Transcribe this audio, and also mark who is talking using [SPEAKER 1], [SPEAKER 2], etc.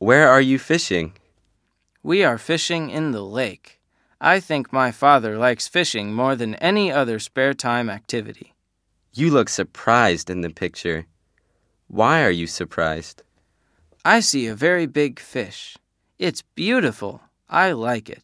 [SPEAKER 1] Where are you fishing?
[SPEAKER 2] We are fishing in the lake. I think my father likes fishing more than any other spare time activity.
[SPEAKER 1] You look surprised in the picture. Why are you surprised?
[SPEAKER 2] I see a very big fish. It's beautiful. I like it.